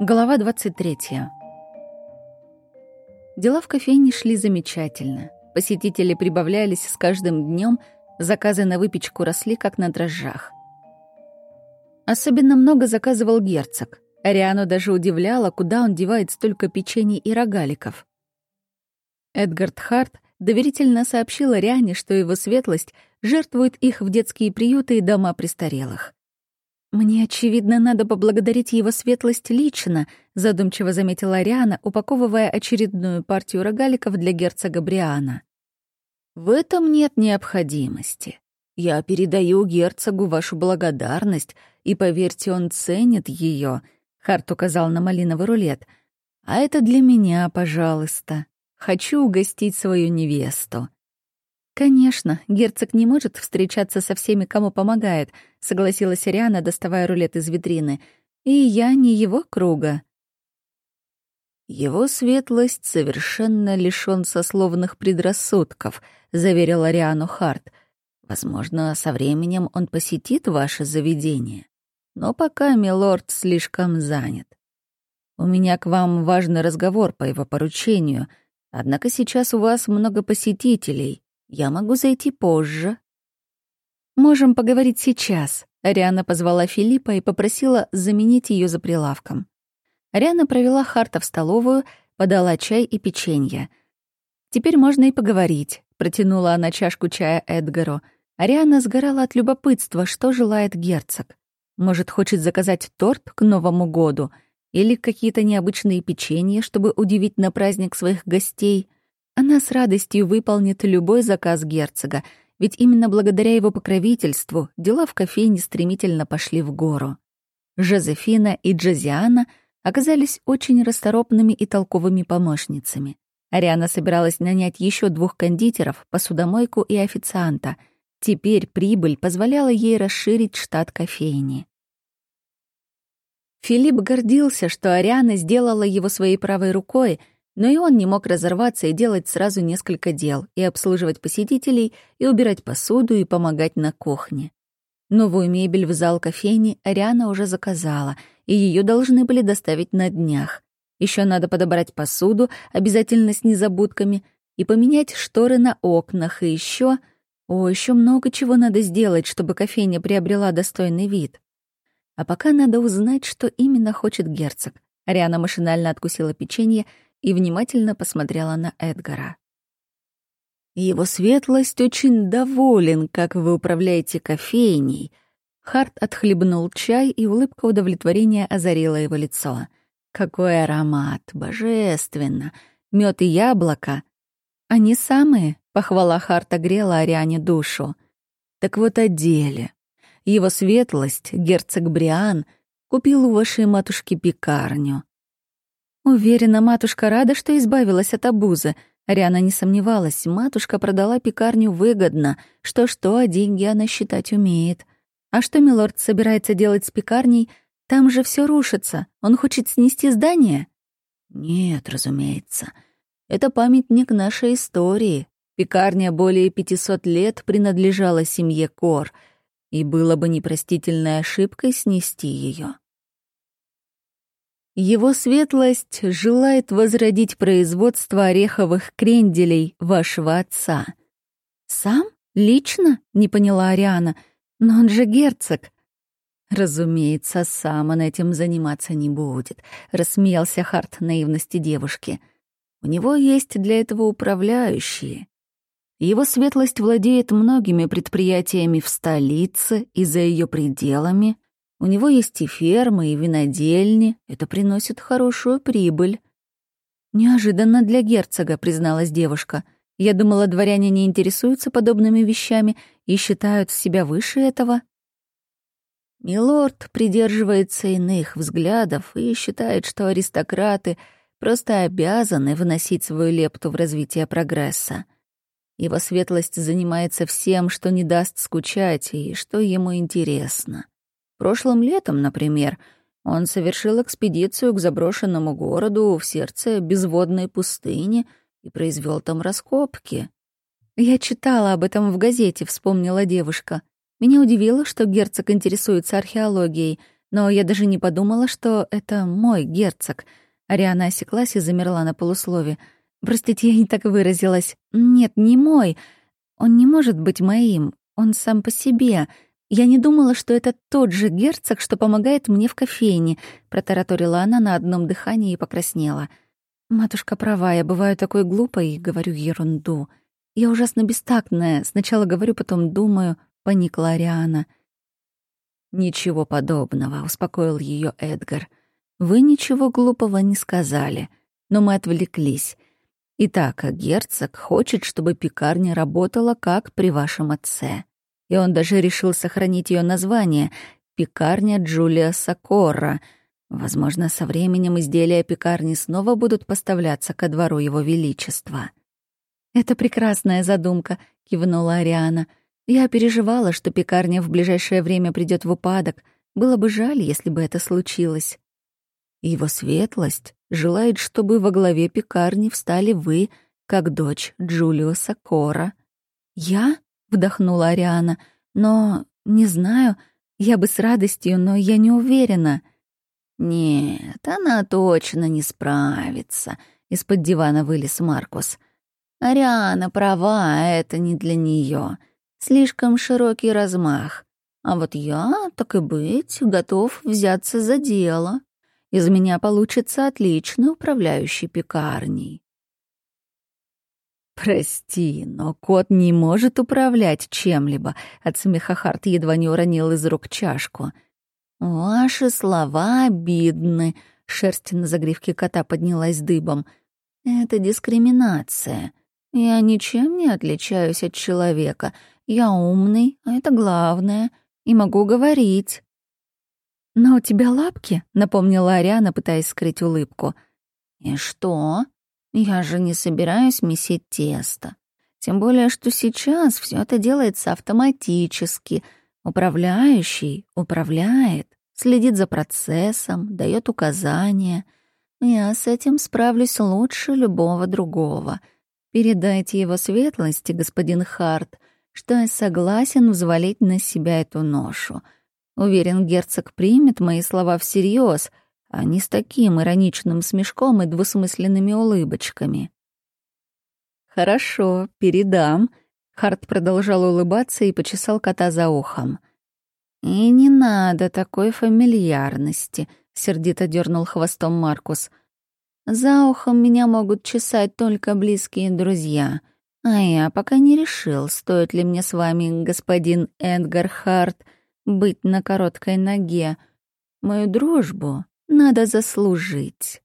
Глава 23. Дела в кофейне шли замечательно. Посетители прибавлялись с каждым днем, заказы на выпечку росли как на дрожжах. Особенно много заказывал герцог. Ариану даже удивляло, куда он девает столько печений и рогаликов. Эдгард Харт доверительно сообщил Ариане, что его светлость жертвует их в детские приюты и дома престарелых. «Мне, очевидно, надо поблагодарить его светлость лично», — задумчиво заметила Ариана, упаковывая очередную партию рогаликов для герцога Бриана. «В этом нет необходимости. Я передаю герцогу вашу благодарность, и, поверьте, он ценит ее. Харт указал на малиновый рулет. «А это для меня, пожалуйста. Хочу угостить свою невесту». «Конечно, герцог не может встречаться со всеми, кому помогает», — согласилась Ариана, доставая рулет из витрины. «И я не его круга». «Его светлость совершенно лишён сословных предрассудков», — заверил Ариану Харт. «Возможно, со временем он посетит ваше заведение. Но пока милорд слишком занят. У меня к вам важный разговор по его поручению, однако сейчас у вас много посетителей, я могу зайти позже». «Можем поговорить сейчас», — Ариана позвала Филиппа и попросила заменить ее за прилавком. Ариана провела Харта в столовую, подала чай и печенье. «Теперь можно и поговорить», — протянула она чашку чая Эдгару. Ариана сгорала от любопытства, что желает герцог. Может, хочет заказать торт к Новому году или какие-то необычные печенья, чтобы удивить на праздник своих гостей — она с радостью выполнит любой заказ герцога, ведь именно благодаря его покровительству дела в кофейне стремительно пошли в гору. Жозефина и Джозиана оказались очень расторопными и толковыми помощницами. Ариана собиралась нанять еще двух кондитеров, посудомойку и официанта. Теперь прибыль позволяла ей расширить штат кофейни. Филипп гордился, что Ариана сделала его своей правой рукой — но и он не мог разорваться и делать сразу несколько дел, и обслуживать посетителей, и убирать посуду, и помогать на кухне. Новую мебель в зал кофейни Ариана уже заказала, и ее должны были доставить на днях. Еще надо подобрать посуду, обязательно с незабудками, и поменять шторы на окнах, и еще... О, еще много чего надо сделать, чтобы кофейня приобрела достойный вид. А пока надо узнать, что именно хочет герцог. Ариана машинально откусила печенье и внимательно посмотрела на Эдгара. «Его светлость очень доволен, как вы управляете кофейней». Харт отхлебнул чай, и улыбка удовлетворения озарила его лицо. «Какой аромат! Божественно! Мед и яблоко!» «Они самые!» — похвала Харта грела Ариане душу. «Так вот о деле. Его светлость, герцог Бриан, купил у вашей матушки пекарню. Уверена, матушка рада, что избавилась от обузы. Ариана не сомневалась, матушка продала пекарню выгодно. Что-что, а деньги она считать умеет. А что милорд собирается делать с пекарней? Там же все рушится. Он хочет снести здание? Нет, разумеется. Это памятник нашей истории. Пекарня более 500 лет принадлежала семье Кор, и было бы непростительной ошибкой снести ее. Его светлость желает возродить производство ореховых кренделей вашего отца. Сам? Лично? Не поняла Ариана. Но он же герцог. Разумеется, сам он этим заниматься не будет, рассмеялся Харт наивности девушки. У него есть для этого управляющие. Его светлость владеет многими предприятиями в столице и за ее пределами — у него есть и фермы, и винодельни. Это приносит хорошую прибыль». «Неожиданно для герцога», — призналась девушка. «Я думала, дворяне не интересуются подобными вещами и считают себя выше этого». Милорд придерживается иных взглядов и считает, что аристократы просто обязаны вносить свою лепту в развитие прогресса. Его светлость занимается всем, что не даст скучать и что ему интересно. Прошлым летом, например, он совершил экспедицию к заброшенному городу в сердце безводной пустыни и произвел там раскопки. «Я читала об этом в газете», — вспомнила девушка. Меня удивило, что герцог интересуется археологией. но я даже не подумала, что это мой герцог. Ариана осеклась и замерла на полуслове. Простите, я не так выразилась. Нет, не мой. Он не может быть моим. Он сам по себе. Я не думала, что это тот же герцог, что помогает мне в кофейне, протараторила она на одном дыхании и покраснела. Матушка права, я бываю такой глупой и говорю ерунду. Я ужасно бестактная. Сначала говорю, потом думаю, поникла Ариана. Ничего подобного, успокоил ее Эдгар. Вы ничего глупого не сказали, но мы отвлеклись. Итак, герцог хочет, чтобы пекарня работала как при вашем отце. И он даже решил сохранить ее название — «Пекарня Джулия Сокорра». Возможно, со временем изделия пекарни снова будут поставляться ко двору его величества. «Это прекрасная задумка», — кивнула Ариана. «Я переживала, что пекарня в ближайшее время придет в упадок. Было бы жаль, если бы это случилось». Его светлость желает, чтобы во главе пекарни встали вы, как дочь Джулиуса Кора. «Я?» — вдохнула Ариана. «Но не знаю. Я бы с радостью, но я не уверена». «Нет, она точно не справится», — из-под дивана вылез Маркус. «Ариана права, это не для нее. Слишком широкий размах. А вот я, так и быть, готов взяться за дело». Из меня получится отличный управляющий пекарней. «Прости, но кот не может управлять чем-либо», — от смеха едва не уронил из рук чашку. «Ваши слова обидны», — шерсть на загривке кота поднялась дыбом. «Это дискриминация. Я ничем не отличаюсь от человека. Я умный, а это главное, и могу говорить». «Но у тебя лапки», — напомнила Ариана, пытаясь скрыть улыбку. «И что? Я же не собираюсь месить тесто. Тем более, что сейчас все это делается автоматически. Управляющий управляет, следит за процессом, дает указания. Я с этим справлюсь лучше любого другого. Передайте его светлости, господин Харт, что я согласен взвалить на себя эту ношу — Уверен, герцог примет мои слова всерьез, а не с таким ироничным смешком и двусмысленными улыбочками. «Хорошо, передам», — Харт продолжал улыбаться и почесал кота за ухом. «И не надо такой фамильярности», — сердито дернул хвостом Маркус. «За ухом меня могут чесать только близкие друзья, а я пока не решил, стоит ли мне с вами, господин Эдгар Харт, — быть на короткой ноге. Мою дружбу надо заслужить.